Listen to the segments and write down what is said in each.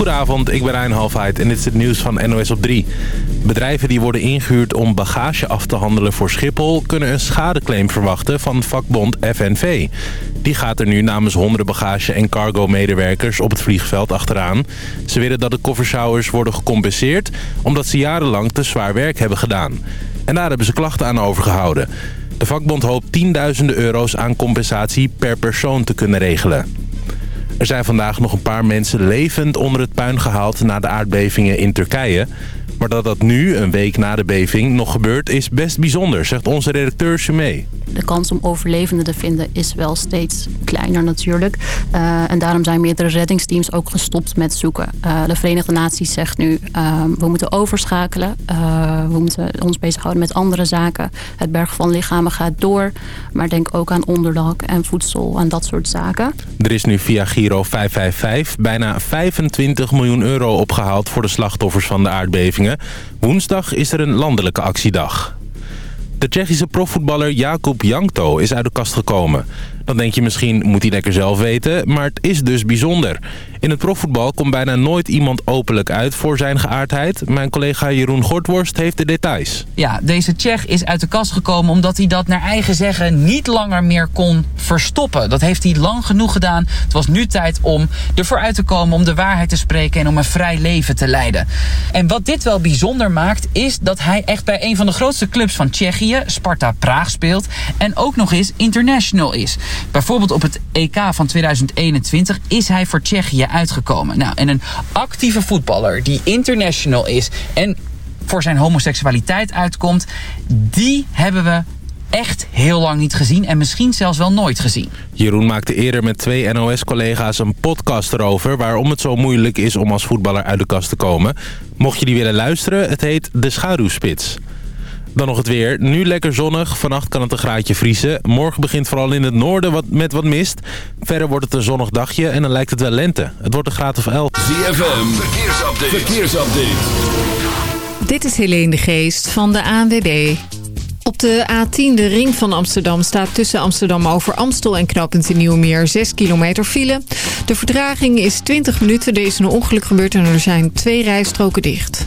Goedenavond, ik ben Rijn Halfheid en dit is het nieuws van NOS op 3. Bedrijven die worden ingehuurd om bagage af te handelen voor Schiphol... kunnen een schadeclaim verwachten van vakbond FNV. Die gaat er nu namens honderden bagage- en cargo-medewerkers op het vliegveld achteraan. Ze willen dat de koffersjouwers worden gecompenseerd... omdat ze jarenlang te zwaar werk hebben gedaan. En daar hebben ze klachten aan overgehouden. De vakbond hoopt tienduizenden euro's aan compensatie per persoon te kunnen regelen. Er zijn vandaag nog een paar mensen levend onder het puin gehaald na de aardbevingen in Turkije. Maar dat dat nu, een week na de beving, nog gebeurt is best bijzonder, zegt onze redacteur Sumé. De kans om overlevenden te vinden is wel steeds kleiner natuurlijk. Uh, en daarom zijn meerdere reddingsteams ook gestopt met zoeken. Uh, de Verenigde Naties zegt nu, uh, we moeten overschakelen. we moeten ons bezighouden met andere zaken. Het berg van lichamen gaat door. Maar denk ook aan onderdak en voedsel en dat soort zaken. Er is nu via Giro 555 bijna 25 miljoen euro opgehaald... voor de slachtoffers van de aardbevingen. Woensdag is er een landelijke actiedag. De Tsjechische profvoetballer Jakub Jankto is uit de kast gekomen. Dan denk je misschien, moet hij lekker zelf weten, maar het is dus bijzonder. In het profvoetbal komt bijna nooit iemand openlijk uit voor zijn geaardheid. Mijn collega Jeroen Gortworst heeft de details. Ja, deze Tsjech is uit de kast gekomen omdat hij dat naar eigen zeggen niet langer meer kon verstoppen. Dat heeft hij lang genoeg gedaan. Het was nu tijd om ervoor uit te komen, om de waarheid te spreken en om een vrij leven te leiden. En wat dit wel bijzonder maakt, is dat hij echt bij een van de grootste clubs van Tsjechië, Sparta Praag, speelt. En ook nog eens international is. Bijvoorbeeld op het EK van 2021 is hij voor Tsjechië uitgekomen. Nou, en een actieve voetballer die international is en voor zijn homoseksualiteit uitkomt, die hebben we echt heel lang niet gezien en misschien zelfs wel nooit gezien. Jeroen maakte eerder met twee NOS-collega's een podcast erover... waarom het zo moeilijk is om als voetballer uit de kast te komen. Mocht je die willen luisteren, het heet De Schaduwspits. Dan nog het weer. Nu lekker zonnig. Vannacht kan het een graadje vriezen. Morgen begint vooral in het noorden wat, met wat mist. Verder wordt het een zonnig dagje en dan lijkt het wel lente. Het wordt een graad of 11. ZFM, verkeersupdate. verkeersupdate. Dit is Helene de Geest van de ANWB. Op de A10, de ring van Amsterdam, staat tussen Amsterdam over Amstel en knooppunt in Nieuwmeer 6 kilometer file. De vertraging is 20 minuten. Er is een ongeluk gebeurd en er zijn twee rijstroken dicht.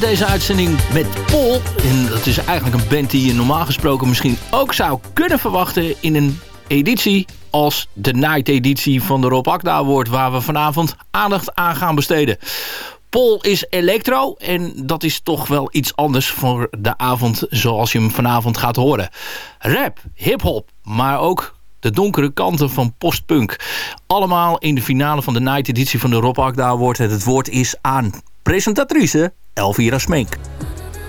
Deze uitzending met Pol. En dat is eigenlijk een band die je normaal gesproken misschien ook zou kunnen verwachten in een editie als de night editie van de Rob Akda Award... waar we vanavond aandacht aan gaan besteden. Pol is electro en dat is toch wel iets anders voor de avond zoals je hem vanavond gaat horen. Rap, hip-hop, maar ook de donkere kanten van postpunk. Allemaal in de finale van de night editie van de Rob Akda Award. Het woord is aan presentatrice Elvira Smeek.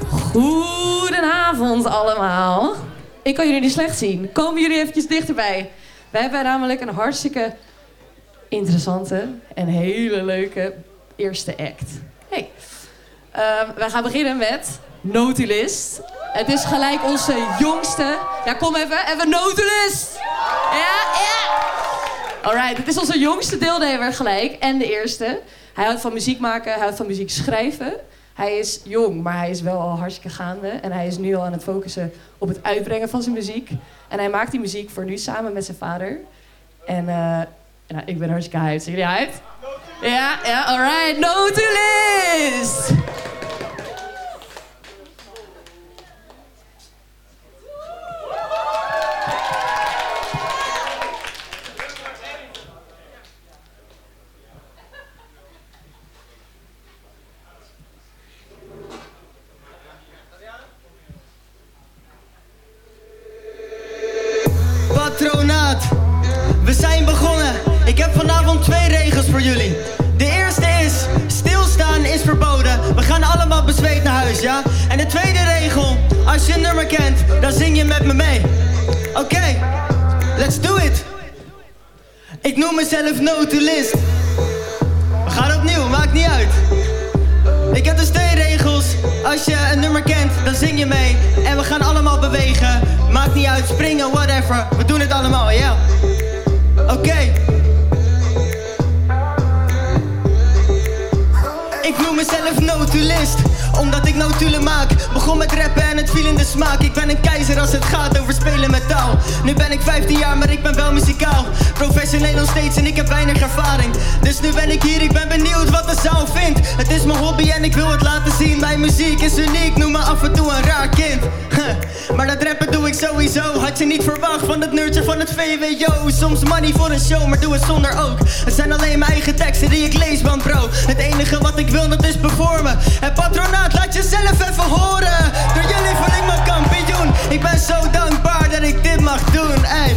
Goedenavond allemaal. Ik kan jullie niet slecht zien. Komen jullie eventjes dichterbij. We hebben namelijk een hartstikke interessante en hele leuke eerste act. Hey. Uh, wij gaan beginnen met Notulist. Het is gelijk onze jongste... Ja, kom even. Even Notulist! Ja, ja! Alright, het is onze jongste deelnemer gelijk. En de eerste. Hij houdt van muziek maken, hij houdt van muziek schrijven. Hij is jong, maar hij is wel al hartstikke gaande. En hij is nu al aan het focussen op het uitbrengen van zijn muziek. En hij maakt die muziek voor nu samen met zijn vader. En nou, ik ben hartstikke hyped. Zijn jullie hyped? Ja, ja, alright. Notulist! We Mezelf notulist. We gaan opnieuw, maakt niet uit. Ik heb dus twee regels. Als je een nummer kent, dan zing je mee. En we gaan allemaal bewegen. Maakt niet uit, springen, whatever. We doen het allemaal, ja. Oké. Ik noem mezelf notulist omdat ik notulen maak Begon met rappen en het viel in de smaak. Ik ben een keizer als het gaat over spelen met taal. Nu ben ik 15 jaar, maar ik ben wel muzikaal. Professioneel nog steeds en ik heb weinig ervaring. Dus nu ben ik hier, ik ben benieuwd wat de zaal vindt. Het is mijn hobby en ik wil het laten zien. Mijn muziek is uniek, noem me af en toe een raar kind. Maar dat rappen doe ik sowieso. Had je niet verwacht van het nerdje van het VWO Soms money voor een show, maar doe het zonder ook. Het zijn alleen mijn eigen teksten die ik lees, man bro. Het enige wat ik wil, dat is performen. Het patronaat, laat jezelf even horen Door jullie voel ik me kampioen. Ik ben zo dankbaar dat ik dit mag doen, ey.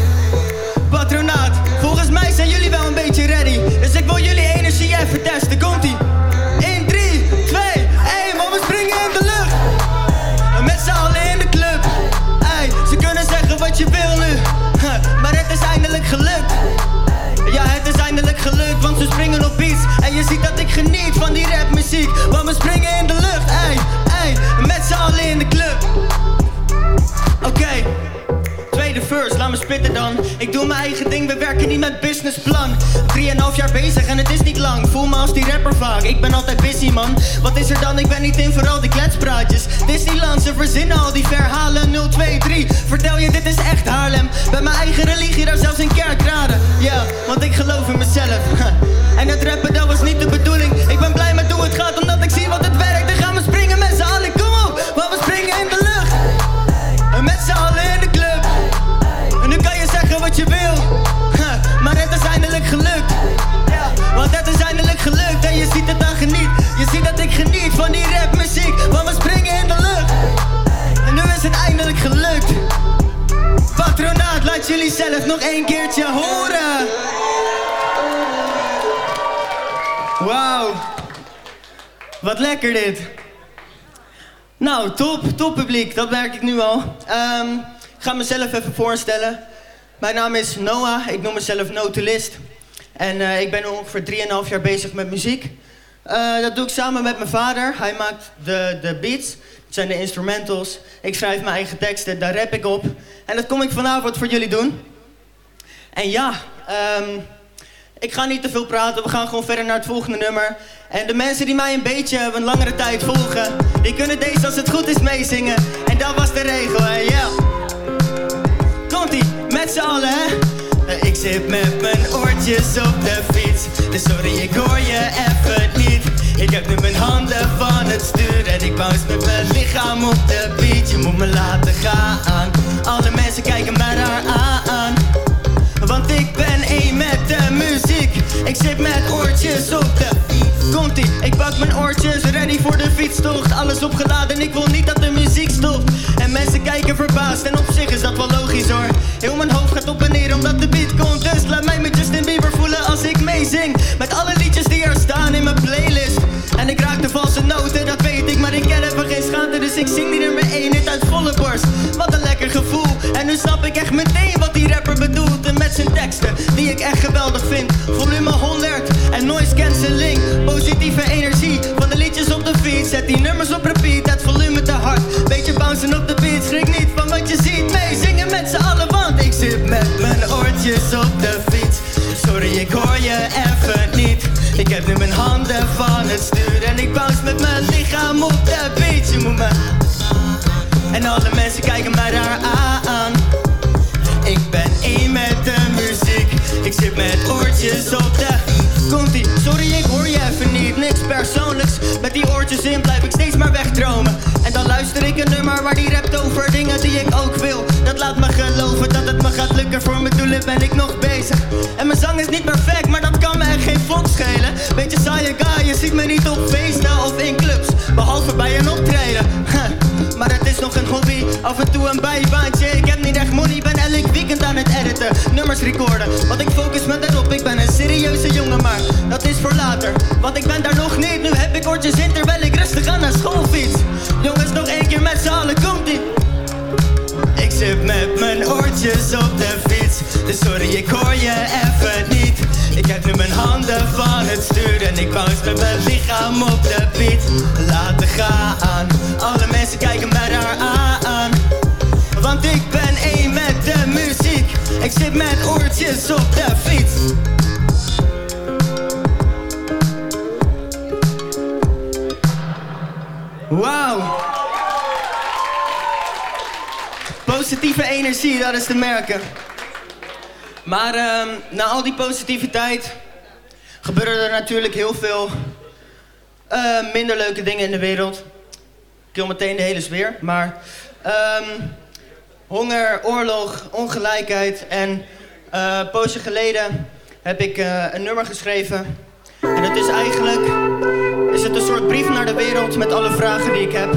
Patronaat, volgens mij zijn jullie wel een beetje ready. Dus ik wil jullie energie even testen, komt-ie. 1, 3, 2, 1, man we springen in de lucht. Met z'n allen in de club Ey, ze kunnen zeggen wat je wil nu Maar het is eindelijk gelukt. Ja, het is eindelijk gelukt, want ze springen op beats En je ziet dat ik geniet van die rapmuziek. Want we springen in de lucht, z'n in de club. Oké. Tweede verse, laat me spitten dan. Ik doe mijn eigen ding, we werken niet met businessplan. Drieënhalf jaar bezig en het is niet lang. Voel me als die rapper vaak, ik ben altijd busy man. Wat is er dan, ik ben niet in voor al die kletspraatjes. Disneyland, ze verzinnen al die verhalen. 0, 2, 3 Vertel je, dit is echt Haarlem. Bij mijn eigen religie, daar zelfs in kerkraden. Ja, want ik geloof in mezelf. En het rappen, dat was niet de bedoeling. Ik ben blij met hoe het gaat, omdat ik zie wat het werkt van die rapmuziek Want we springen in de lucht En nu is het eindelijk gelukt Patronaat, laat jullie zelf nog één keertje horen Wauw. Wat lekker dit. Nou, top, top publiek, dat merk ik nu al. Um, ik ga mezelf even voorstellen. Mijn naam is Noah, ik noem mezelf Notulist. En uh, ik ben ongeveer 3,5 jaar bezig met muziek. Uh, dat doe ik samen met mijn vader. Hij maakt de, de beats, dat zijn de instrumentals. Ik schrijf mijn eigen teksten, daar rap ik op. En dat kom ik vanavond voor jullie doen. En ja, um, ik ga niet te veel praten, we gaan gewoon verder naar het volgende nummer. En de mensen die mij een beetje een langere tijd volgen, die kunnen deze als het goed is meezingen. En dat was de regel, hè, yeah. Komt-ie, met z'n allen, hè. Ik zit met mijn oortjes op de fiets, dus sorry, ik hoor je even niet. Ik heb nu mijn handen van het stuur En ik bounce met mijn lichaam op de beat Je moet me laten gaan. Alle mensen kijken mij daar aan. Want ik ben één met de muziek. Ik zit met oortjes op de Komt-ie, ik pak mijn oortjes, ready voor de fietstocht. Alles opgeladen, ik wil niet dat de muziek stopt. En mensen kijken verbaasd en op zich is dat wel logisch hoor. Heel mijn hoofd gaat op en neer omdat de beat komt. Dus laat mij met Justin Bieber voelen als ik meezing. Met alle liedjes die er staan in mijn playlist. En ik raak de valse noten, dat weet ik Maar ik ken even geen schaamte, dus ik zing die nummer 1 hit uit volle borst. Wat een lekker gevoel. En nu snap ik echt meteen wat die rapper bedoelt. En met zijn teksten, die ik echt geweldig vind. Volume 100 en noise cancelling Die nummers op repeat, het volume te hard. Beetje bouncen op de beat, schrik niet van wat je ziet. Nee, zingen met z'n allen, want ik zit met mijn oortjes op de fiets. Sorry, ik hoor je even niet. Ik heb nu mijn handen van het stuur En ik bounce met mijn lichaam op de beat. Je moet me... En alle mensen kijken mij daar aan. Ik ben één met de muziek. Ik zit met oortjes op de Komt-ie, sorry ik blijf ik steeds maar wegdromen. En dan luister ik een nummer waar die rapt over dingen die ik ook wil. Dat laat me geloven dat het me gaat lukken. Voor mijn doelen ben ik nog bezig. En mijn zang is niet perfect, maar dat kan me echt geen vod schelen. Beetje saaie guy, je ziet me niet op feesten of in clubs. Behalve bij een optreden. Maar het is nog een hobby, af en toe een bijbaantje. Ik heb niet echt money, ben elk weekend aan het editen. Nummers recorden, want ik focus me daarop. Ik ben een serieuze jongen, maar dat is voor later. Want ik ben daar nog niet, nu heb ik oortjes in Keer met z'n allen, komt-ie ik zit met mijn oortjes op de fiets. Dus sorry, ik hoor je even niet. Ik heb nu mijn handen van het stuur En ik bounce met mijn lichaam op de beat Laten gaan. Alle mensen kijken mij daar aan. Want ik ben één met de muziek. Ik zit met oortjes op de fiets. Wauw Positieve energie, dat is te merken. Maar uh, na al die positiviteit gebeuren er natuurlijk heel veel uh, minder leuke dingen in de wereld. Ik kill meteen de hele sfeer, maar um, honger, oorlog, ongelijkheid en uh, poosje geleden heb ik uh, een nummer geschreven. En het is eigenlijk is het een soort brief naar de wereld met alle vragen die ik heb.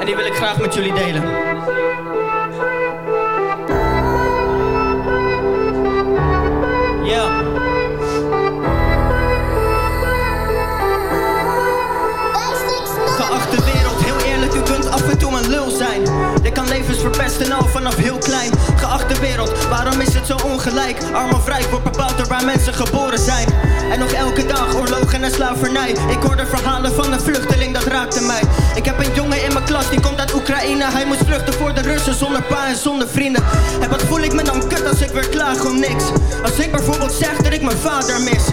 En die wil ik graag met jullie delen. Verpesten al vanaf heel klein. Geachte wereld, waarom is het zo ongelijk? Arm of rijk wordt bepaald door waar mensen geboren zijn. En nog elke dag oorlogen en slavernij. Ik hoorde verhalen van een vluchteling, dat raakte mij. Ik heb een jongen in mijn klas, die komt uit Oekraïne. Hij moest vluchten voor de Russen, zonder pa en zonder vrienden. En wat voel ik me dan kut als ik weer klaag om niks? Als ik bijvoorbeeld zeg dat ik mijn vader mis.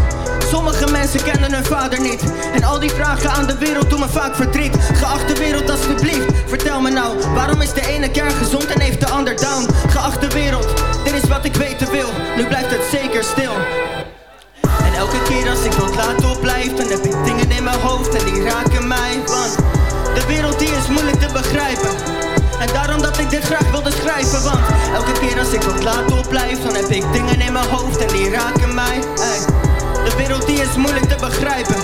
Sommige mensen kennen hun vader niet. En al die vragen aan de wereld doen me vaak verdriet. Geachte wereld, alsjeblieft, vertel me nou. Waarom is de ene kerk gezond en heeft de ander down? Geachte wereld, dit is wat ik weten wil. Nu blijft het zeker stil. En elke keer als ik wat laat opblijf, dan heb ik dingen in mijn hoofd en die raken mij. Want de wereld die is moeilijk te begrijpen. En daarom dat ik dit graag wilde schrijven Want elke keer als ik wat laat opblijf Dan heb ik dingen in mijn hoofd en die raken mij. De wereld die is moeilijk te begrijpen.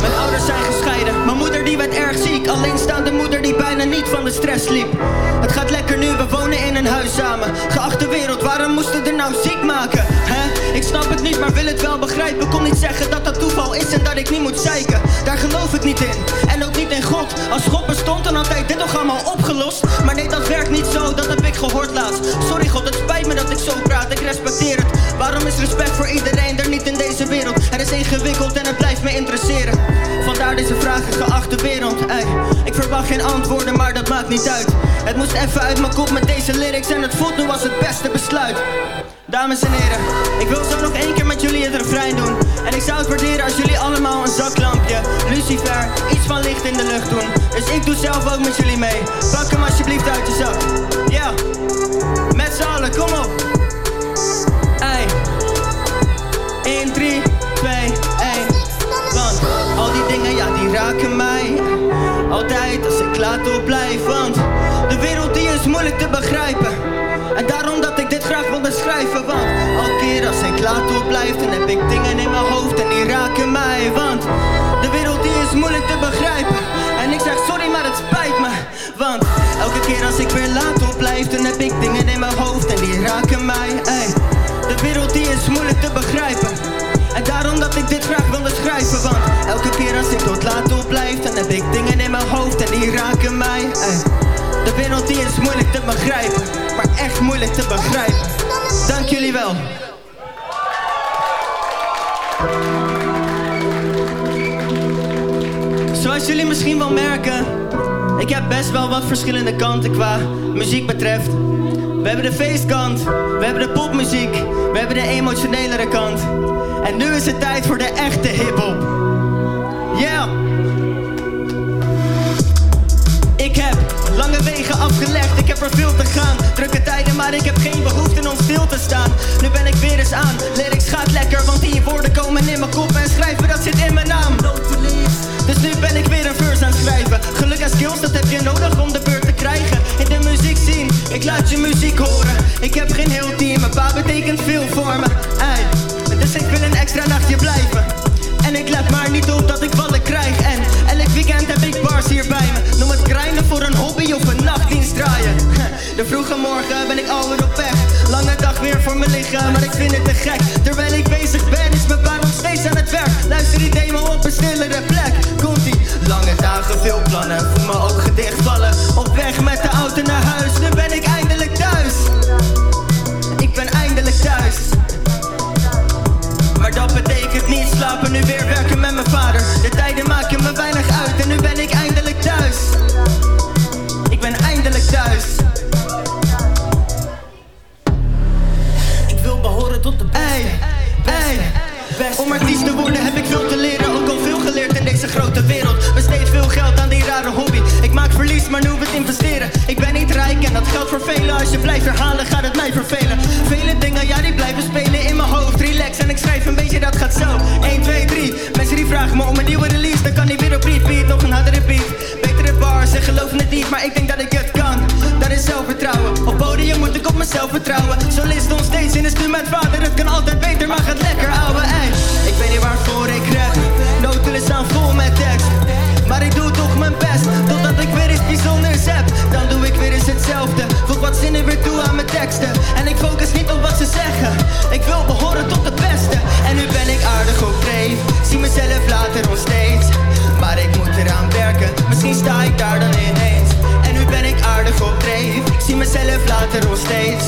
Mijn ouders zijn gescheiden Mijn moeder die werd erg ziek. Alleenstaande moeder die bijna niet van de stress liep. Het gaat lekker nu, we wonen in een huis samen. Geachte wereld, waarom moesten er nou ziek maken? Hè? Ik snap het niet, maar wil het wel begrijpen. Kon niet zeggen dat dat toeval is en dat ik niet moet zeiken. Daar geloof ik niet in, en Als God bestond, dan had hij dit toch allemaal opgelost. Maar nee, dat werkt niet zo, dat heb ik gehoord laatst. Sorry God, het spijt me dat ik zo praat, ik respecteer het. Waarom is respect voor iedereen er niet in deze wereld? Het is ingewikkeld en het blijft me interesseren. Vandaar deze vragen, geachte wereld. Ey, Ik verwacht geen antwoorden, maar dat maakt niet uit. Het moest even uit mijn kop met deze lyrics En het voelt nu als het beste besluit Dames en heren, ik wil zo nog één keer met jullie het refrein doen. En ik zou het waarderen als jullie allemaal een zaklampje, lucifer, iets van licht in de lucht doen. Dus ik doe zelf ook met jullie mee. Pak hem alsjeblieft uit je zak. Ja, yeah. met z'n allen, kom op. Ey, 1, 3, 2, 1. Want al die dingen, ja, die raken mij. Altijd als ik laat op blijf, want de wereld die is moeilijk te begrijpen. En daarom dat ik dit graag wilde schrijven Want elke keer als ik toe blijf Dan heb ik dingen in mijn hoofd en die raken mij Want de wereld die is moeilijk te begrijpen. En ik zeg sorry maar het spijt me Want elke keer als ik weer laat op blijf Dan heb ik dingen in mijn hoofd en die raken mij. Ey, De wereld die is moeilijk te begrijpen. En daarom dat ik dit graag wilde schrijven Want elke keer als ik tot laat op blijf Dan heb ik dingen in mijn hoofd en die raken mij. De wereld die is moeilijk te begrijpen moeilijk te begrijpen. Dank jullie wel. Zoals jullie misschien wel merken Ik heb best wel wat verschillende kanten qua muziek betreft. We hebben de feestkant We hebben de popmuziek We hebben de emotionelere kant. En nu is het tijd voor de echte hiphop. Yeah wegen afgelegd, ik heb er veel te gaan. Drukke tijden, maar ik heb geen behoefte om stil te staan. Nu ben ik weer eens aan, lyrics gaat lekker Want die woorden komen in mijn kop en schrijven dat zit in mijn naam. Dus nu ben ik weer een verse aan het schrijven. Geluk en skills, dat heb je nodig om de beurt te krijgen. In de muziek zien, ik laat je muziek horen. Ik heb geen heel team, mijn pa betekent veel voor me. Ey, Dus ik wil een extra nachtje blijven. En ik let maar niet op dat ik vallen krijg. En elk weekend heb ik bars hier De vroege morgen ben ik alweer op weg. Lange dag weer voor me liggen, maar ik vind het te gek. Terwijl ik bezig ben is mijn baan nog steeds aan het werk. Luister die demo op een stillere plek. Komt-ie, lange dagen, veel plannen Voel me ook gedicht vallen. Op weg met de auto naar huis Nu ben ik eindelijk thuis. Ik ben eindelijk thuis. Maar dat betekent niet slapen, nu weer werken met mijn vader. De tijden maken wereld. Besteed veel geld aan die rare hobby. Ik maak verlies, maar nu het investeren. Ik ben niet rijk en dat geldt voor velen. Als je blijft herhalen gaat het mij vervelen. Vele dingen, ja die blijven spelen in mijn hoofd. Relax en ik schrijf een beetje, dat gaat zo. 1, 2, 3 Mensen die vragen me om een nieuwe release Dan kan die weer op repeat, nog een hardere beat. Betere bars, ze geloven het niet Maar ik denk dat ik het kan, dat is zelfvertrouwen. Op podium moet ik op mezelf vertrouwen. Solist on stage in de stuur met vader Het kan altijd beter, maar gaat lekker ouwe ey. Ik doe toch mijn best Totdat ik weer iets bijzonders heb. Dan doe ik weer eens hetzelfde Voeg wat zinnen weer toe aan mijn teksten. En ik focus niet op wat ze zeggen Ik wil behoren tot de beste. En nu ben ik aardig op Zie mezelf later nog steeds. Maar ik moet eraan werken Misschien sta ik daar dan ineens. En nu ben ik aardig op Ik zie mezelf later nog steeds.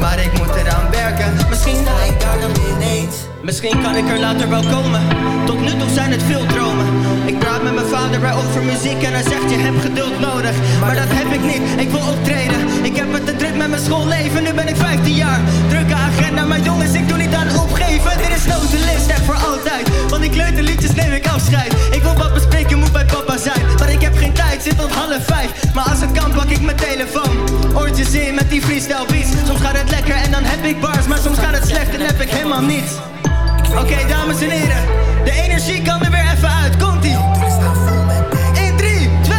Maar ik moet eraan werken Misschien sta ik daar dan ineens Misschien kan ik er later wel komen. Tot nu toe zijn het veel dromen. Ik praat met mijn vader bij over muziek En hij zegt je hebt geduld nodig. Maar dat heb ik niet, ik wil optreden. Ik heb het te druk met mijn schoolleven. Nu ben ik 15 jaar. Drukke agenda, maar jongens ik doe niet aan opgeven. Dit is notenlist, echt voor altijd. Van die kleuterliedjes neem ik afscheid. Ik wil wat bespreken, moet bij papa zijn. Maar ik heb geen tijd, zit tot half vijf. Maar als het kan pak ik mijn telefoon. Oortjes in met die freestyle beats. Soms gaat het lekker en dan heb ik bars Maar soms gaat het slecht en heb ik helemaal niets Oké, dames en heren, de energie kan er weer even uit. Komt ie? 1, 3, 2,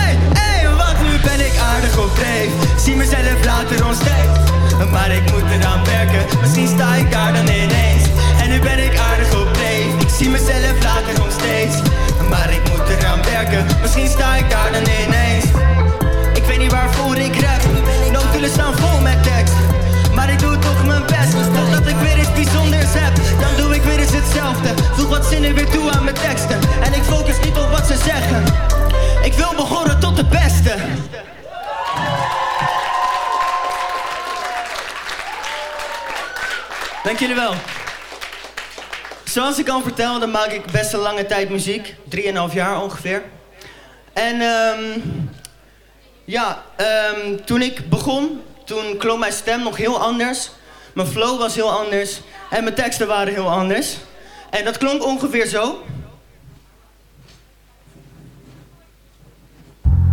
1. Want nu ben ik aardig op dreef. Zie mezelf later on stage. Maar ik moet eraan werken. Misschien sta ik daar dan ineens. En nu ben ik aardig op dreef. Ik zie mezelf later on stage. Maar ik moet eraan werken. Misschien sta ik daar dan ineens. Ik weet niet waarvoor ik rap. Notulen staan vol met tekst. Doe toch mijn best. Totdat ik weer iets bijzonders heb. Dan doe ik weer eens hetzelfde. Voeg wat zinnen weer toe aan mijn teksten. En ik focus niet op wat ze zeggen. Ik wil behoren tot de beste. Dank jullie wel. Zoals ik al vertelde maak ik best een lange tijd muziek. 3,5 jaar ongeveer. En ehm ja, um, toen ik begon toen klonk mijn stem nog heel anders. Mijn flow was heel anders. En mijn teksten waren heel anders. En dat klonk ongeveer zo.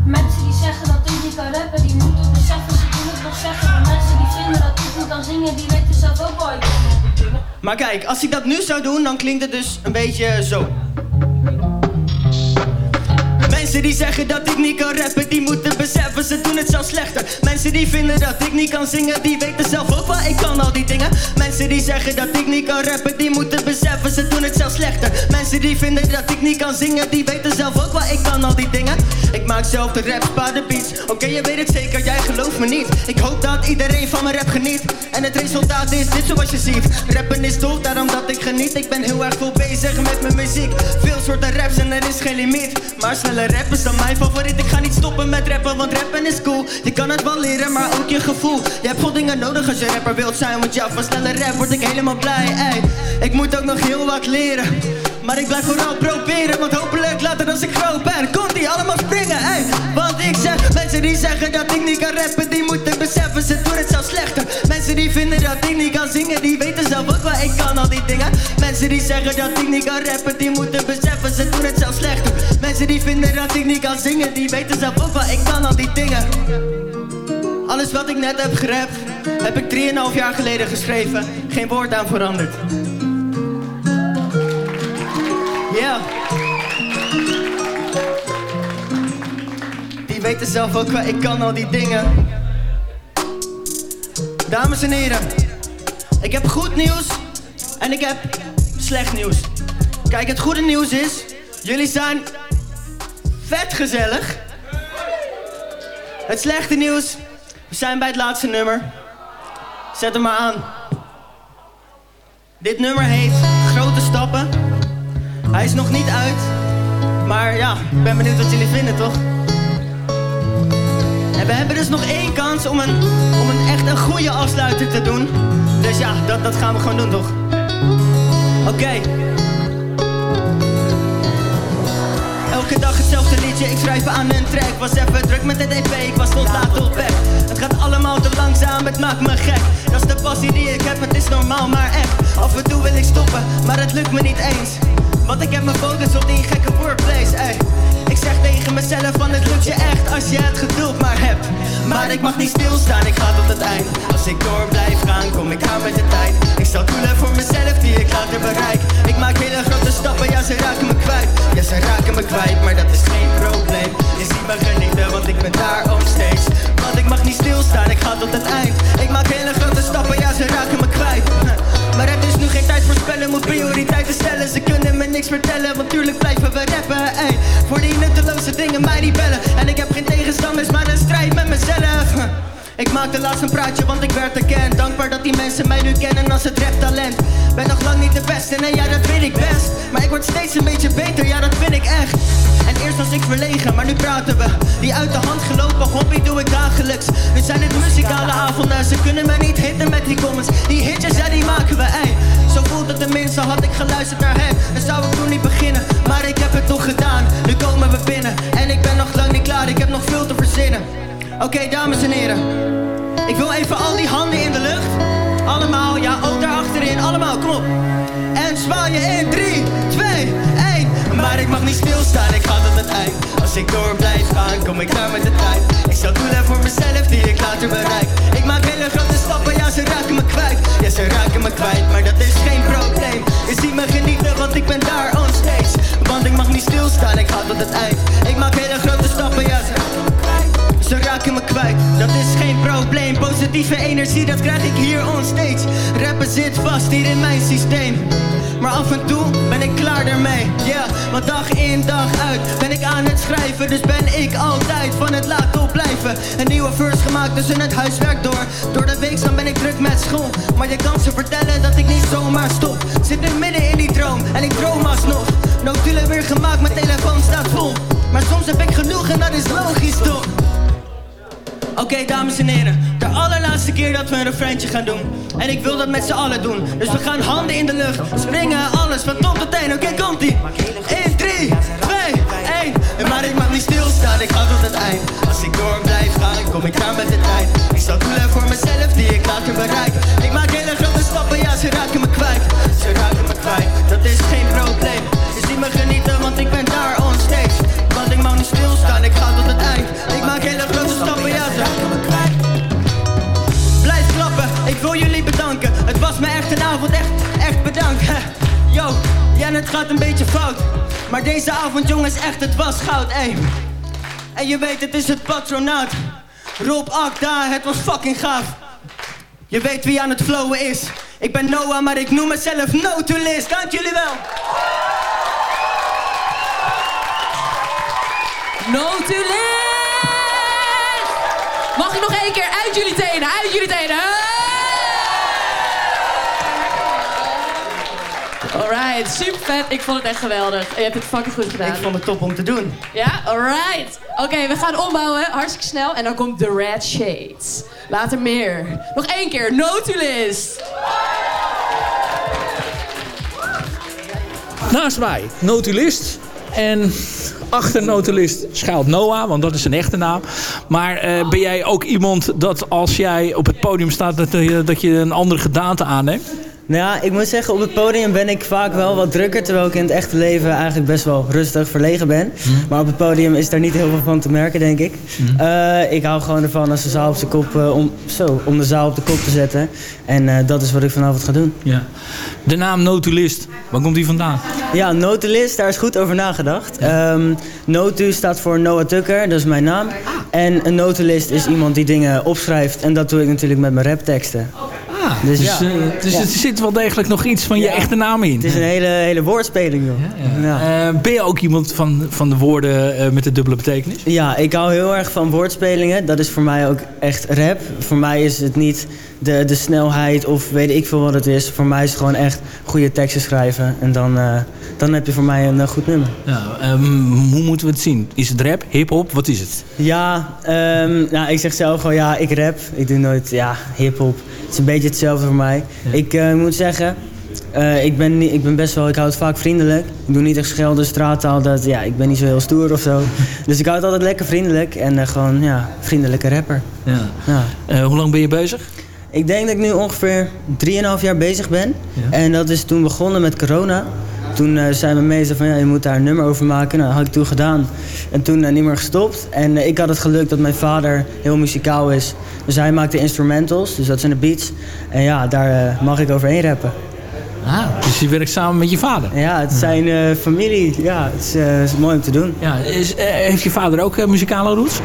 Mensen die zeggen dat ik niet kan rappen, die moeten beseffen, ze doen het nog zeggen. Maar mensen die vinden dat ik niet kan zingen, die weten zelf ook wel ik Maar kijk, als ik dat nu zou doen, dan klinkt het dus een beetje zo. Mensen die zeggen dat ik niet kan rappen, die moeten beseffen, ze doen het zelf slechter. Mensen die vinden dat ik niet kan zingen, die weten zelf ook wel, ik kan al die dingen. Mensen die zeggen dat ik niet kan rappen, die moeten beseffen, ze doen het zelf slechter. Mensen die vinden dat ik niet kan zingen, die weten zelf ook wel, ik kan al die dingen. Ik maak zelf de rap, spaar de beats. Oké, je weet het zeker, jij gelooft me niet. Ik hoop dat iedereen van mijn rap geniet. En het resultaat is dit zoals je ziet. Rappen is tof, daarom dat ik geniet. Ik ben heel erg veel bezig met mijn muziek. Veel soorten raps en er is geen limiet. Maar snelle rap is dan mijn favoriet. Ik ga niet stoppen met rappen, want rappen is cool. Je kan het wel leren, maar ook je gevoel. Je hebt veel dingen nodig als je rapper wilt zijn. Want ja, van snelle rap word ik helemaal blij. Ey. Ik moet ook nog heel wat leren. Maar ik blijf vooral proberen, want hopelijk later als ik groot ben Komt die allemaal springen, ey Want ik zeg, mensen die zeggen dat ik niet kan rappen Die moeten beseffen, ze doen het zelf slechter Mensen die vinden dat ik niet kan zingen Die weten zelf ook wel, ik kan al die dingen Mensen die zeggen dat ik niet kan rappen Die moeten beseffen, ze doen het zelf slechter Mensen die vinden dat ik niet kan zingen Die weten zelf ook wel, ik kan al die dingen alles wat ik net heb gerapt, heb ik 3,5 jaar geleden geschreven. Geen woord aan veranderd. Ja. Die weten zelf ook wel, ik kan al die dingen. Dames en heren, ik heb goed nieuws en ik heb slecht nieuws. Kijk, het goede nieuws is, jullie zijn vet gezellig. Het slechte nieuws, we zijn bij het laatste nummer. Zet hem maar aan. Dit nummer heet Grote Stappen. Hij is nog niet uit. Maar ja, ik ben benieuwd wat jullie vinden, toch? En we hebben dus nog één kans om een, om een echt een goede afsluiter te doen. Dus ja, dat, dat gaan we gewoon doen, toch? Oké. Elke dag hetzelfde liedje, ik schrijf aan een track. Was even druk met het EP, ik was tot laat op weg Het gaat allemaal te langzaam, het maakt me gek. Dat is de passie die ik heb, het is normaal, maar echt. Af en toe wil ik stoppen, maar het lukt me niet eens. Want ik heb mijn foto's op die gekke workplace, ey ik zeg tegen mezelf van het lukt je echt als je het geduld maar hebt. Maar ik mag niet stilstaan, ik ga tot het eind. Als ik door blijf gaan, kom ik aan met de tijd. Ik stel doelen voor mezelf die ik later bereik. Ik maak hele grote stappen, ja ze raken me kwijt. Ja ze raken me kwijt, maar dat is geen probleem. Je ziet me genieten, want ik ben daar ook steeds. Want ik mag niet stilstaan, ik ga tot het eind. Ik maak hele grote stappen, ja ze raken me kwijt Maar het is nu geen tijd voor spellen, moet prioriteiten stellen. Ze kunnen me niks vertellen, want tuurlijk blijven we rappen ey. Voor die nutteloze dingen mij die bellen. En ik heb geen tegenstanders, maar een strijd met mezelf ik maakte laatst een praatje, want ik werd erkend. Dankbaar dat die mensen mij nu kennen als het raptalent Ben nog lang niet de beste, nee ja dat weet ik best. Maar ik word steeds een beetje beter, ja dat vind ik echt. En eerst was ik verlegen, maar nu praten we. Die uit de hand gelopen hobby doe ik dagelijks. Nu zijn het muzikale avonden, ze kunnen me niet hitten met die comments. Die hitjes, ja die maken we, ey. Zo voelt het tenminste, had ik geluisterd naar hen. Dan zou ik toen niet beginnen, maar ik heb het toch gedaan. Nu komen we binnen, en ik ben nog lang niet klaar Ik heb nog veel te verzinnen Oké, dames en heren. Ik wil even al die handen in de lucht. Allemaal, ja, ook daar achterin. Allemaal, kom op. En zwaai je in 3, 2, 1. Maar ik mag niet stilstaan, ik ga tot het eind. Als ik door blijf gaan, kom ik daar met de tijd. Ik stel doelen voor mezelf die ik later bereik. Ik maak hele grote stappen, ja, ze raken me kwijt. Ja, ze raken me kwijt, maar dat is geen probleem. Je ziet me genieten, want ik ben daar on stage. Want ik mag niet stilstaan, ik ga tot het eind. Ik maak hele grote stappen, ja, ze raken me. Ze raken me kwijt, dat is geen probleem. Positieve energie, dat krijg ik hier onstage Rappen zit vast hier in mijn systeem. Maar af en toe ben ik klaar daarmee Yeah, want dag in dag uit ben ik aan het schrijven. Dus ben ik altijd van het laten opblijven Een nieuwe verse gemaakt, dus in het huiswerk door. Door de week dan ben ik druk met school. Maar je kan ze vertellen dat ik niet zomaar stop. Zit nu midden in die droom en ik droom alsnog. Notulen weer gemaakt, mijn telefoon staat vol. Maar soms heb ik genoeg en dat is logisch toch Oké, dames en heren, de allerlaatste keer dat we een refreintje gaan doen. En ik wil dat met z'n allen doen. Dus we gaan handen in de lucht, springen, alles van top tot teen. Oké, komt-ie. 1, 3, 2, 1. Maar ik mag niet stilstaan, ik ga tot het eind. Als ik door blijf gaan, kom ik daar met de tijd. Ik stel doelen voor mezelf die ik later bereik. Ik maak hele grote stappen, ja, ze raken me kwijt. Ze raken me kwijt, dat is geen probleem. Je ziet me genieten, want ik ben daar on. Want ik mag niet stilstaan, ik ga tot het eind. Me echt een avond, echt, echt bedankt. Yo, ja, het gaat een beetje fout. Maar deze avond, jongens, echt, het was goud, ey. En je weet, het is het patronaat. Rob Akda, het was fucking gaaf. Je weet wie aan het flowen is. Ik ben Noah, maar ik noem mezelf Notulist. Dank jullie wel. Notulist! Mag ik nog één keer uit jullie tenen, uit jullie tenen? Alright, super vet. Ik vond het echt geweldig. Je hebt het fucking goed gedaan. Ik vond het top om te doen. Ja, alright. Oké, we gaan ombouwen. Hartstikke snel. En dan komt The Red Shades. Later meer. Nog één keer. Notulist. Naast mij, notulist. En achter notulist schuilt Noah, want dat is zijn echte naam. Maar eh, ben jij ook iemand dat als jij op het podium staat... dat, je- dat je een andere gedaante aanneemt? Nou ja, ik moet zeggen, op het podium ben ik vaak wel wat drukker... terwijl ik in het echte leven eigenlijk best wel rustig verlegen ben. Maar op het podium is daar niet heel veel van te merken, denk ik. Eh, ik hou gewoon ervan als de zaal op zijn kop... eh, om, zo, om de zaal op de kop te zetten. En eh, dat is wat ik vanavond ga doen. Ja. De naam notulist, waar komt die vandaan? Ja, notulist, daar is goed over nagedacht. Ehm, Notu staat voor Noah Tucker, dat is mijn naam. En een notulist is iemand die dingen opschrijft. En dat doe ik natuurlijk met mijn rapteksten. Ah, Dus dus eh, dus er zit wel degelijk nog iets van je echte naam in. Het is een hele, hele woordspeling, joh. Ja. Eh, ben je ook iemand van, van de woorden eh, met de dubbele betekenis? Ja, ik hou heel erg van woordspelingen. Dat is voor mij ook echt rap. Voor mij is het niet de, de snelheid of weet ik veel wat het is. Voor mij is het gewoon echt goede teksten schrijven. En dan, eh, dan heb je voor mij een eh, goed nummer. Ja, ehm, hoe moeten we het zien? Is het rap, hip-hop? Wat is het? Ja, ehm, nou, ik zeg zelf gewoon ja, ik rap. Ik doe nooit ja, hip-hop. Het is een beetje hetzelfde voor mij. Ik eh, moet zeggen, ik, ben, niet- ik ben best wel, ik hou het vaak vriendelijk. Ik doe niet echt schelden, straattaal. Dat, ja, ik ben niet zo heel stoer of zo. dus ik hou het altijd lekker vriendelijk en gewoon ja, vriendelijke rapper. Ja. Ja. Hoe lang ben je bezig? Ik denk dat ik nu ongeveer 3,5 jaar bezig ben. Ja. En dat is toen begonnen met corona. Toen eh, zei mijn meester van ja, je moet daar een nummer over maken. Nou, dat had ik toen gedaan. En toen eh, niet meer gestopt. En eh, ik had het geluk dat mijn vader heel muzikaal is. Dus hij maakte instrumentals, dus dat zijn de beats. En ja, daar mag ik overheen rappen. Ah, dus je werkt samen met je vader? Ja, het zijn familie. Ja, het is, is mooi om te doen. Ja, is, heeft je vader ook muzikale roots?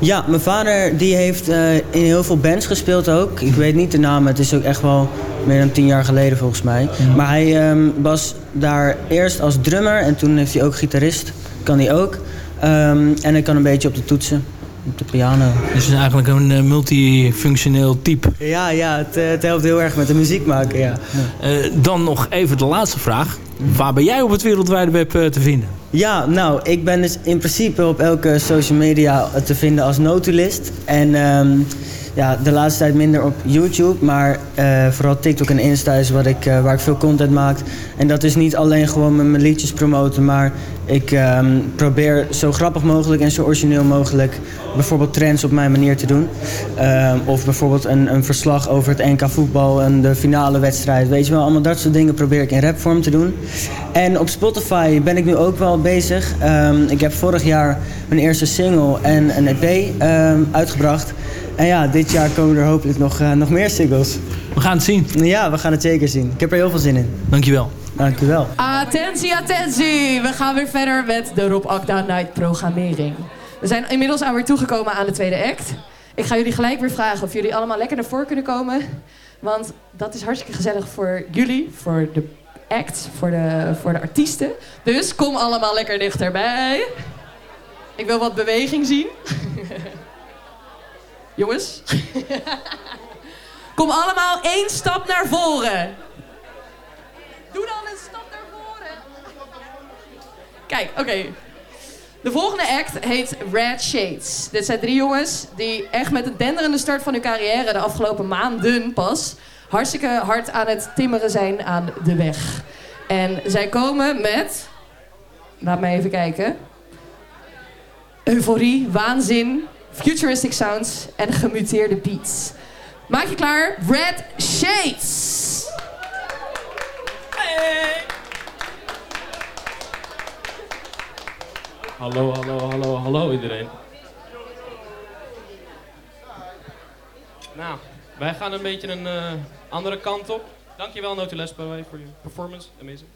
Ja, mijn vader die heeft eh, in heel veel bands gespeeld ook. Ik weet niet de naam, het is ook echt wel meer dan tien jaar geleden volgens mij. Maar hij ehm, was daar eerst als drummer en toen heeft hij ook gitarist. Kan hij ook. Ehm, en hij kan een beetje op de toetsen, op de piano. Dus het is eigenlijk een eh, multifunctioneel type. Ja, ja het, eh, het helpt heel erg met de muziek maken, ja. Dan nog even de laatste vraag. Waar ben jij op het wereldwijde web eh, te vinden? Ja, nou, ik ben dus in principe op elke social media te vinden als notulist. En ehm, ja, de laatste tijd minder op YouTube, maar eh, vooral TikTok en Insta is wat ik, eh, waar ik veel content maak. En dat is niet alleen gewoon met mijn liedjes promoten, maar ik ehm, probeer zo grappig mogelijk en zo origineel mogelijk bijvoorbeeld trends op mijn manier te doen. Ehm, of bijvoorbeeld een, een verslag over het NK voetbal en de finale wedstrijd. Weet je wel, allemaal dat soort dingen probeer ik in rapvorm te doen. En op Spotify ben ik nu ook wel bezig. Ehm, ik heb vorig jaar mijn eerste single en een EP uitgebracht. En ja, dit jaar komen er hopelijk nog, eh, nog meer singles. We gaan het zien. Ja, we gaan het zeker zien. Ik heb er heel veel zin in. Dankjewel. Dank u wel. Attentie, attentie. We gaan weer verder met de Rob Akda Night programmering. We zijn inmiddels alweer toegekomen aan de tweede act. Ik ga jullie gelijk weer vragen of jullie allemaal lekker naar voren kunnen komen. Want dat is hartstikke gezellig voor jullie, voor de act, voor de, voor de artiesten. Dus kom allemaal lekker dichterbij. Ik wil wat beweging zien. Jongens. Kom allemaal één stap naar voren. Doe dan een stap naar voren. Kijk, oké. De volgende act heet Red Shades. Dit zijn drie jongens die echt met een denderende start van hun carrière de afgelopen maanden pas hartstikke hard aan het timmeren zijn aan de weg. En zij komen met, laat mij even kijken, euforie, waanzin, futuristic sounds en gemuteerde beats. Maak je klaar? Red Shades! Hallo, hallo, hallo, hallo iedereen. Nou, wij gaan een beetje een eh, andere kant op. Dankjewel Notules by the way voor je performance. Amazing.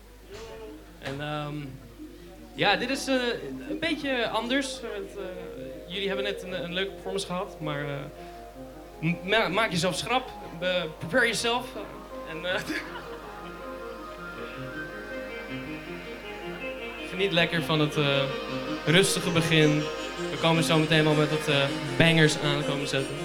En ehm, ja, dit is eh, een beetje anders. Het, eh, jullie hebben net een, een, leuke performance gehad, maar ma maak jezelf schrap. prepare jezelf. en geniet lekker van het rustige begin. We komen zo meteen wel met wat bangers aan komen zetten.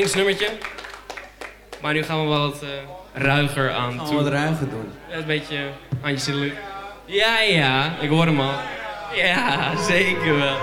Openingsnummertje. Maar nu gaan we wat uh, ruiger aan toe. Gaan we wat ruiger doen? Ja, een beetje handjes in de lucht. Ja, ja, ik hoor hem al. Ja, zeker wel.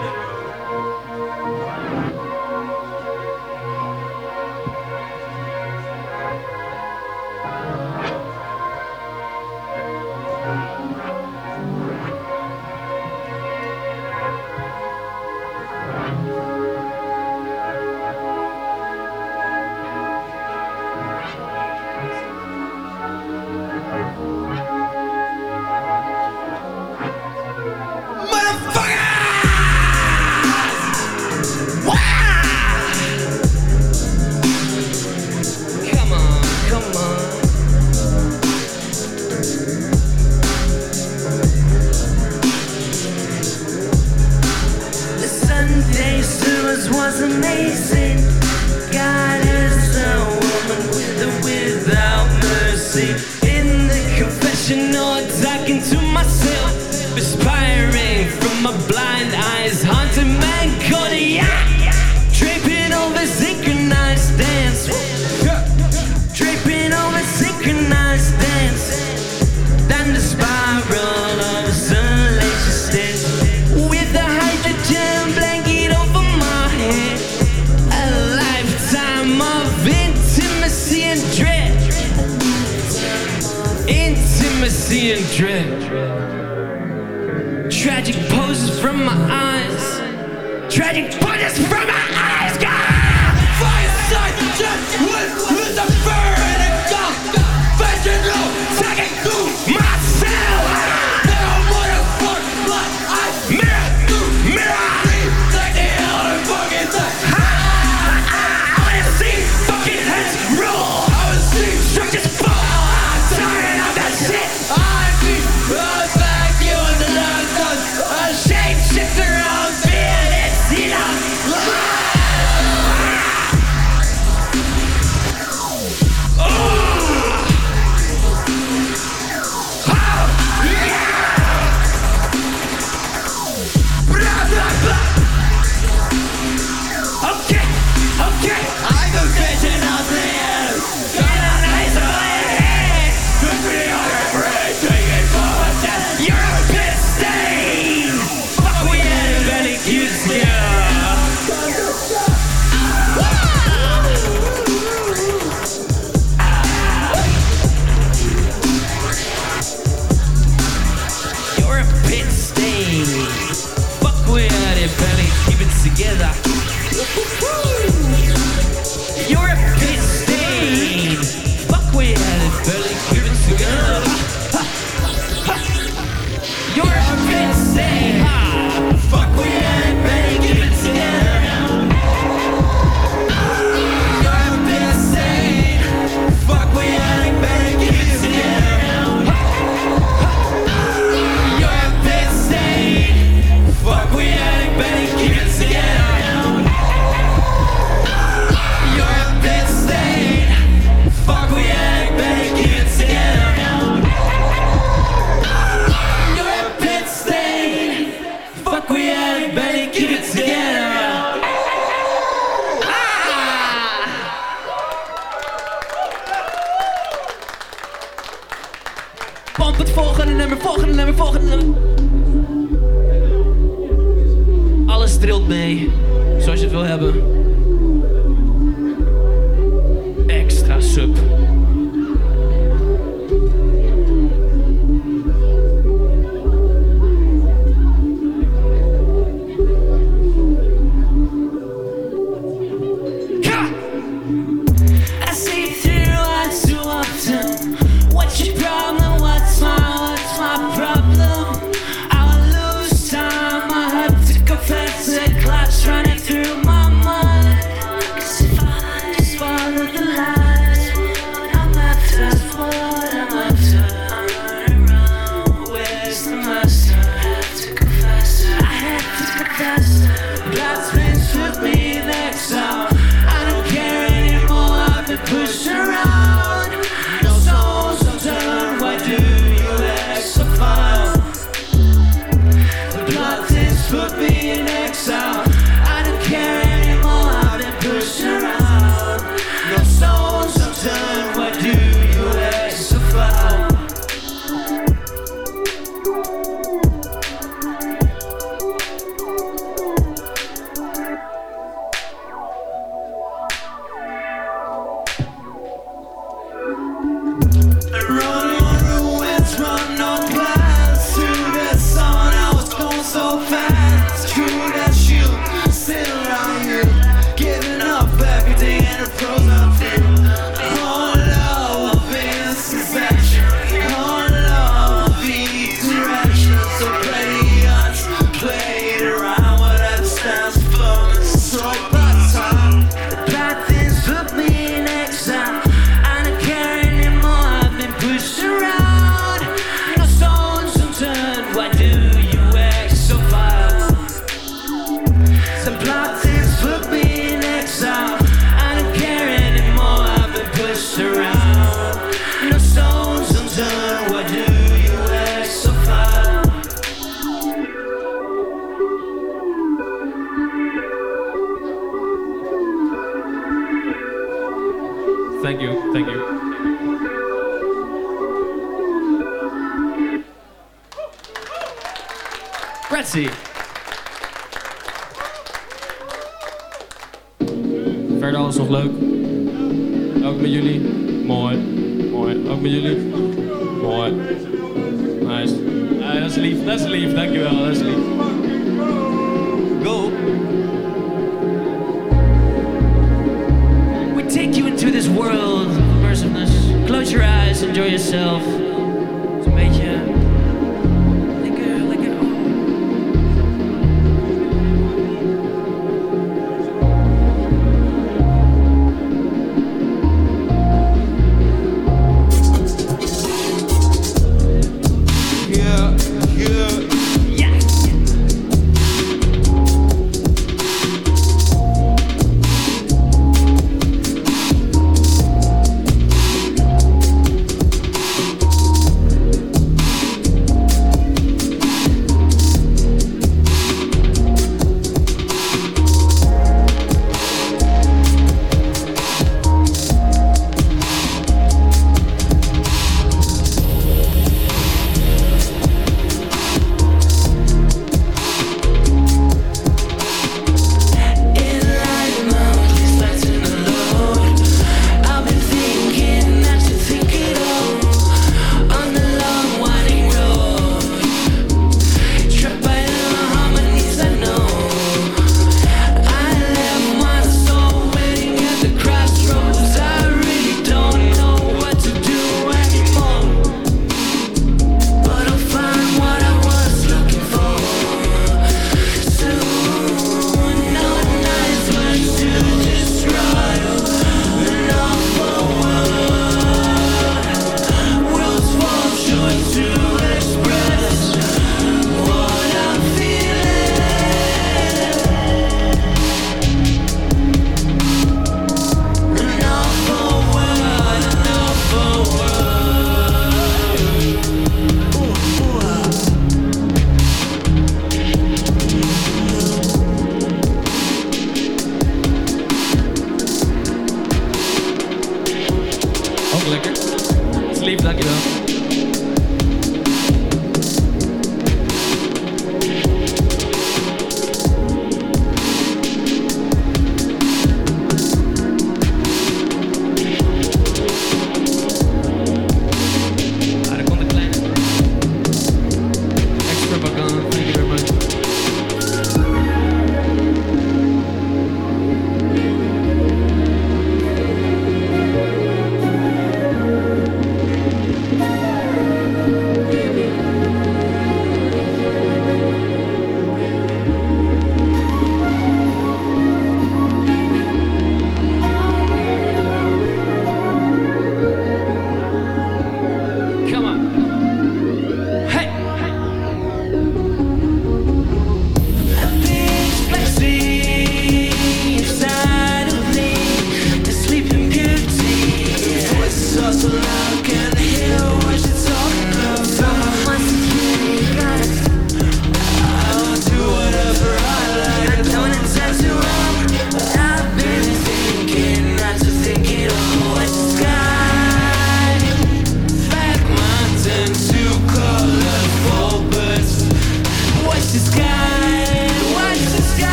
Verder alles nog leuk? Ook met jullie? Mooi. Mooi. Ook met jullie? Mooi. Nice. Ah, dat is lief, dat is lief, dankjewel, dat is lief. Go. We take you into this world of immersiveness. Close your eyes, enjoy yourself.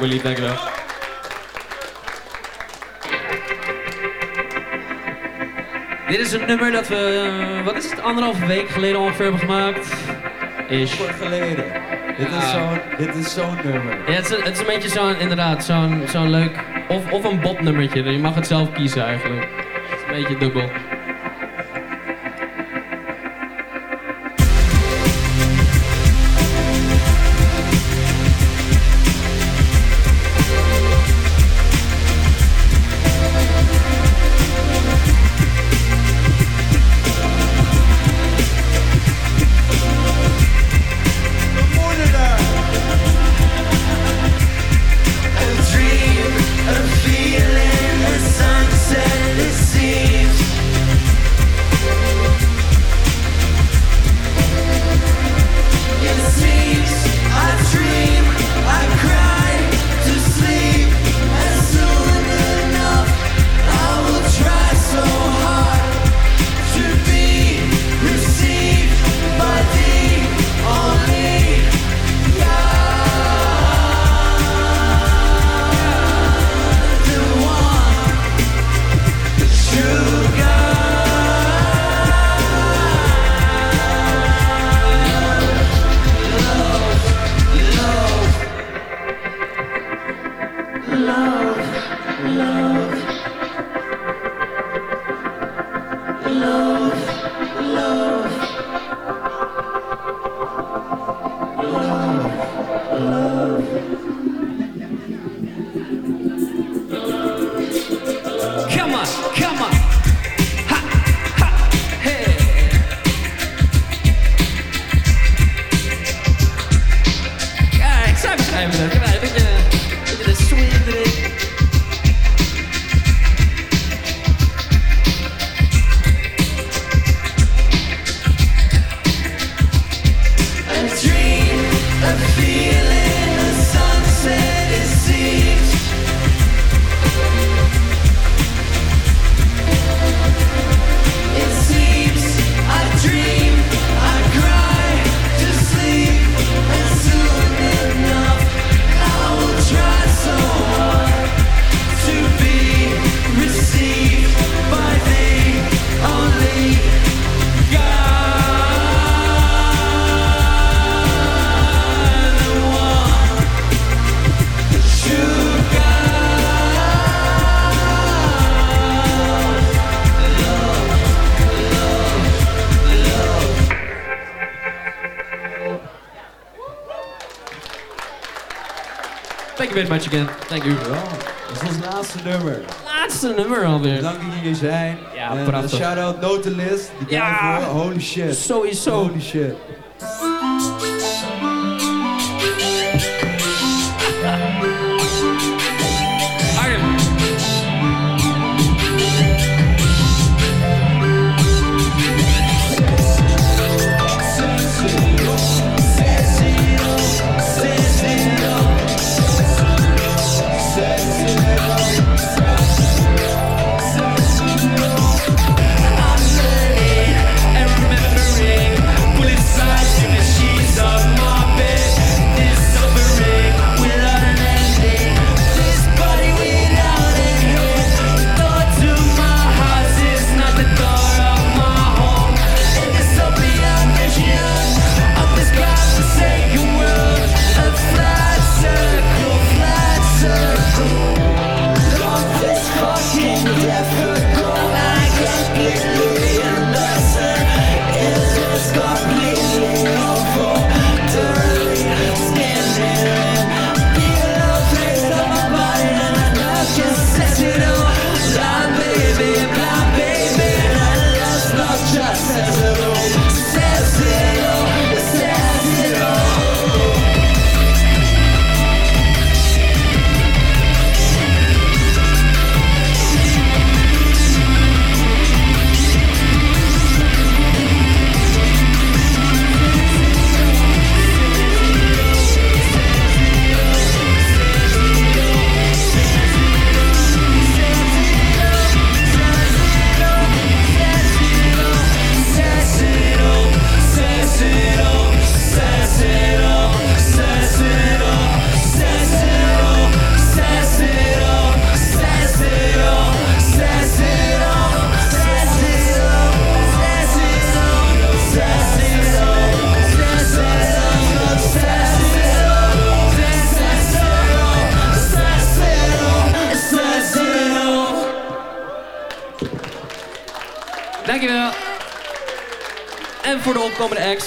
Ook wel lief, dankjewel. Dit is een nummer dat we, eh, wat is het, anderhalve week geleden ongeveer hebben gemaakt. Is. Kort geleden. Dit is zo'n dit is zo'n nummer. Ja, het is, een- het is een beetje zo'n, inderdaad, zo'n zo'n leuk, of, of een botnummertje. Je mag het zelf kiezen eigenlijk. Het is een beetje dubbel. Thank you very much again. Thank you. Dat is ons laatste nummer. Laatste nummer alweer. Bedankt dat jullie zijn. Ja, prachtig. shout-out Notelist. Die Ja. ja. voor. Holy shit. Sowieso. Holy shit.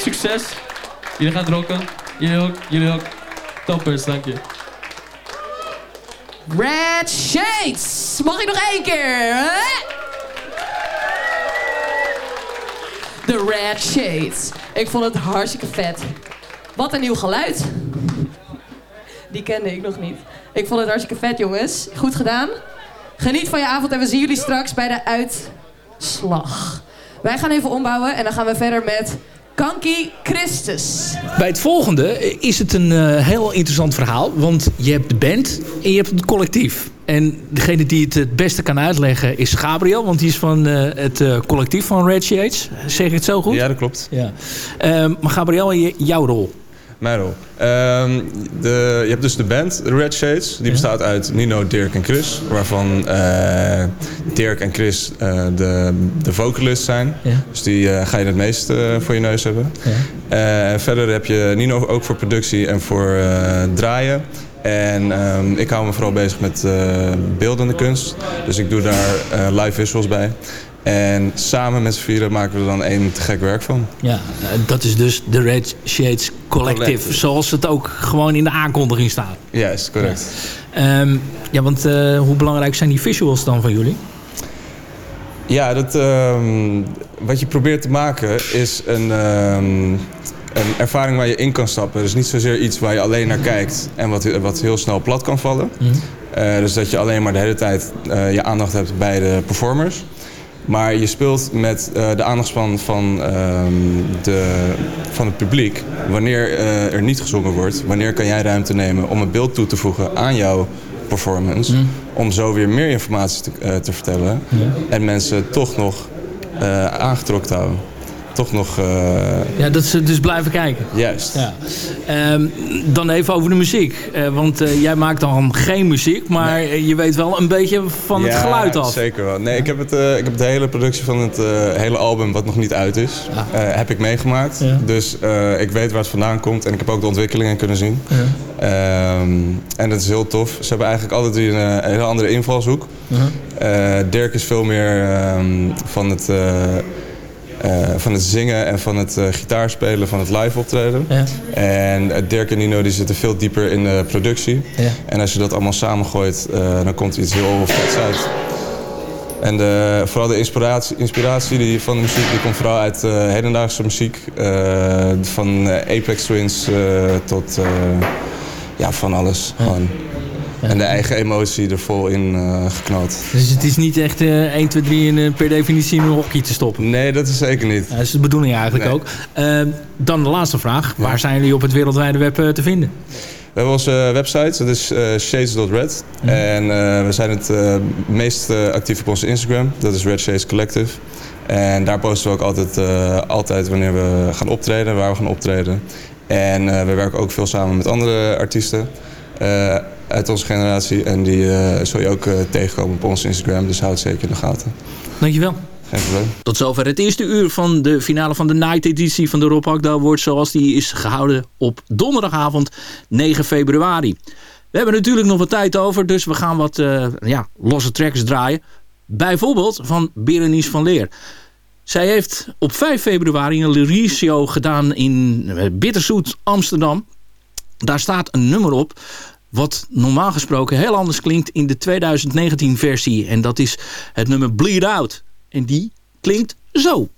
Succes. Jullie gaan rocken. Jullie ook, jullie ook. Toppers, dank je. Red Shades. Mag ik nog één keer? De Red Shades. Ik vond het hartstikke vet. Wat een nieuw geluid. Die kende ik nog niet. Ik vond het hartstikke vet, jongens. Goed gedaan. Geniet van je avond en we zien jullie straks bij de uitslag. Wij gaan even ombouwen en dan gaan we verder met Kanki Christus. Bij het volgende is het een eh, heel interessant verhaal. Want je hebt de band en je hebt het collectief. En degene die het het beste kan uitleggen is Gabriel. Want die is van eh, het eh, collectief van Red Shades. Zeg ik het zo goed? Ja, dat klopt. Ja. Ehm, maar Gabriel, je- jouw rol? Ehm, de, je hebt dus de band, Red Shades. Die bestaat uit Nino, Dirk en Chris. Waarvan eh, Dirk en Chris eh, de, de vocalist zijn. Ja. Dus die eh, ga je het meest voor je neus hebben. Eh, verder heb je Nino ook voor productie en voor draaien. En ehm, ik hou me vooral bezig met beeldende kunst. Dus ik doe daar live visuals bij. En samen met z'n vieren maken we er dan één te gek werk van. Ja, dat is dus de Red Shades Collective. Collective. Zoals het ook gewoon in de aankondiging staat. Juist, correct. Ehm, ja, want eh, hoe belangrijk zijn die visuals dan van jullie? Ja, dat, ehm, wat je probeert te maken is een, ehm, een ervaring waar je in kan stappen. Dus niet zozeer iets waar je alleen naar kijkt en wat, wat heel snel plat kan vallen. Eh, dus dat je alleen maar de hele tijd eh, je aandacht hebt bij de performers. Maar je speelt met eh, de aandachtspan van, ehm, de, van het publiek. Wanneer eh, er niet gezongen wordt, wanneer kan jij ruimte nemen om een beeld toe te voegen aan jouw performance. Om zo weer meer informatie te, eh, te vertellen. En mensen toch nog aangetrokken te houden. Toch nog... eh, Ja, dat ze dus blijven kijken. Juist. Ja. Ehm, dan even over de muziek. Eh, want eh, jij maakt dan geen muziek, maar je weet wel een beetje van het geluid af. zeker wel. Nee, ik, heb het, ik heb de hele productie van het hele album, wat nog niet uit is, heb ik meegemaakt. Dus ik weet waar het vandaan komt en ik heb ook de ontwikkelingen kunnen zien. Ja. Ehm, en dat is heel tof. Ze hebben eigenlijk alle drie een, een hele andere invalshoek. Dirk is veel meer ehm, van het... eh, eh, van het zingen en van het uh, gitaarspelen, van het live optreden. Ja. En uh, Dirk en Nino die zitten veel dieper in de productie. Ja. En als je dat allemaal samengooit, dan komt er iets heel vets uit. En de, vooral de inspiratie, inspiratie die van de muziek die komt vooral uit hedendaagse muziek. van Apex Twins tot ja, van alles. Gewoon. En de eigen emotie er vol in uh, geknald. Dus het is niet echt uh, 1, 2, 3 en uh, per definitie in een hokje te stoppen? Nee, dat is zeker niet. dat is de bedoeling eigenlijk Nee. ook. Uh, dan de laatste vraag. Waar zijn jullie op het wereldwijde web uh, te vinden? We hebben onze website, dat is uh, shades.red. En uh, we zijn het uh, meest actief op onze Instagram, dat is Red Shades Collective. En daar posten we ook altijd, altijd wanneer we gaan optreden, waar we gaan optreden. En we werken ook veel samen met andere artiesten uit onze generatie. En die uh, zul je ook uh, tegenkomen op onze Instagram, dus houd het zeker in de gaten. Dankjewel. Tot zover het eerste uur van de finale van de Night editie van de Rob Akda Awards... zoals die is gehouden op donderdagavond 9 februari. We hebben natuurlijk nog wat tijd over, dus we gaan wat uh, ja, losse tracks draaien. Bijvoorbeeld van Berenice van Leer. Zij heeft op 5 februari een lyric show gedaan in Bitterzoet, Amsterdam. Daar staat een nummer op wat normaal gesproken heel anders klinkt in de 2019 versie. En dat is het nummer Bleed Out. En die klinkt zo.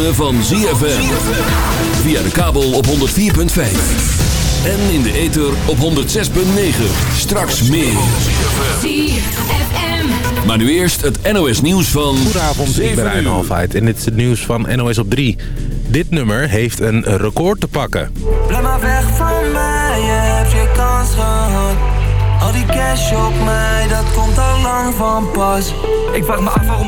Ritme van ZFM. Via de kabel op 104.5. En in de ether op 106.9. Straks meer. Maar nu eerst het NOS nieuws van Goedenavond, ik 7 ben uur. Rijn Halfheid en dit is het nieuws van NOS op 3. Dit nummer heeft een record te pakken. Blijf maar weg van mij, je hebt je kans gehad. Al die cash op mij, dat komt al lang van pas. Ik vraag me af waarom